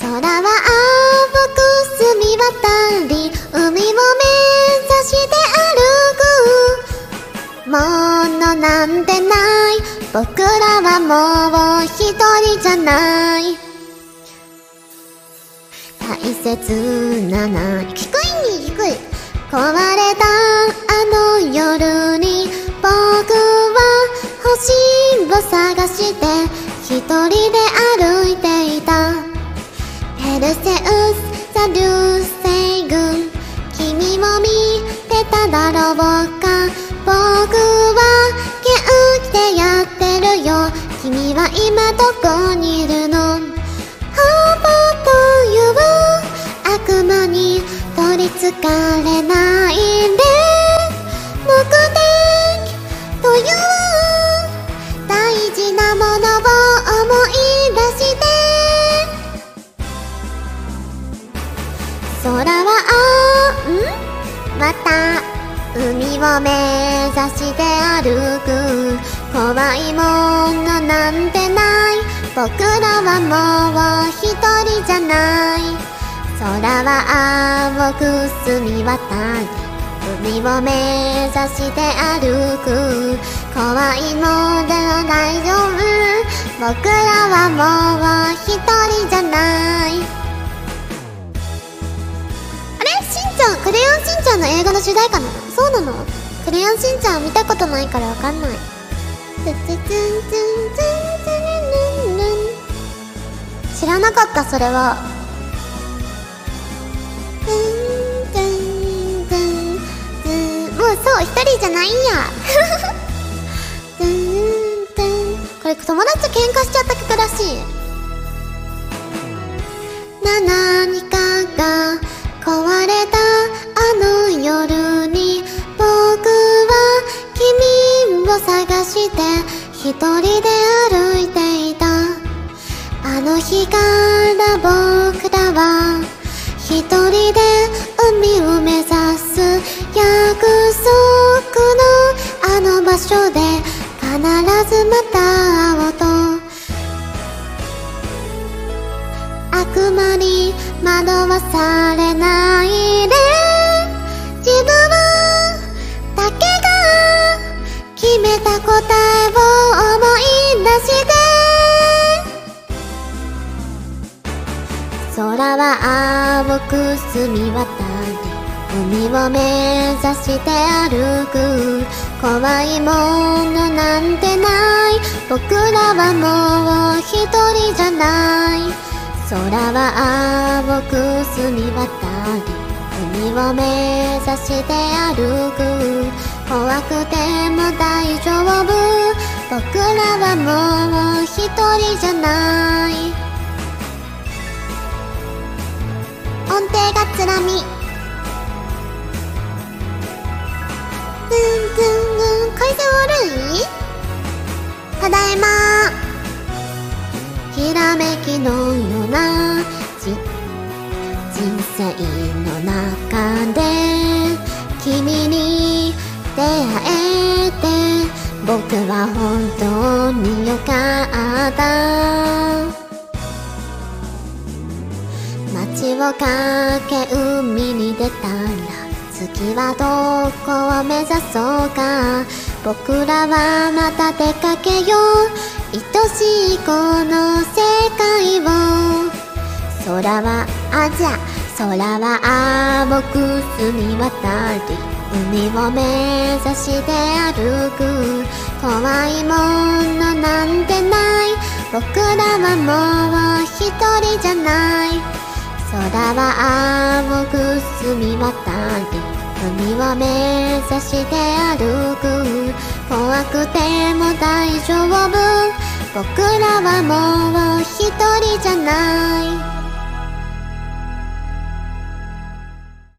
空は青く澄み渡り海を目指して歩くものなんてない僕らはもう一人じゃない大切なな低いに低い壊れして一人で歩いていた。ペルセウスザ・流星群君も見てただろうか。僕は元気でやってるよ。君は今どこにいるの？ハーバーという悪魔に取りつかまた海を目指して歩く怖いものなんてない僕らはもう一人じゃない。空は青く澄み渡り海を目指して歩く。怖いもの大丈夫。僕らはもう一人じゃない。の映画の主題歌なのそうなの？クレヨンしんちゃん見たことないからわかんない。知らなかったそれはもうそう一人じゃないんやこれ友達と喧嘩しちゃった曲らしいな何かが壊れたの夜に僕は君を探して一人で歩いていた。あの日から僕らは一人で海を目指す約束のあの場所で必ずまた会おうと。悪魔に惑わされないで。た答えを思い出して空は青く澄み渡り海を目指して歩く怖いものなんてない。僕らはもう一人じゃない。空は青く澄み渡り海を目指して歩く。怖くて大丈夫。僕らはもう一人じゃない。音程がつらみ。ツンツン回線悪いただいま。ひらめきのような。じ人生の中で。君に出会えて僕は本当によかった。街を駆け海に出たら次はどこを目指そうか。僕らはまた出かけよう。愛しいこの世界を。空はあじゃ空は青く澄み渡り海を目指して歩く怖いものなんてない。僕らはもう一人じゃない。空は青く澄み渡り海を目指して歩く。怖くても大丈夫。僕らはもう一人じゃない。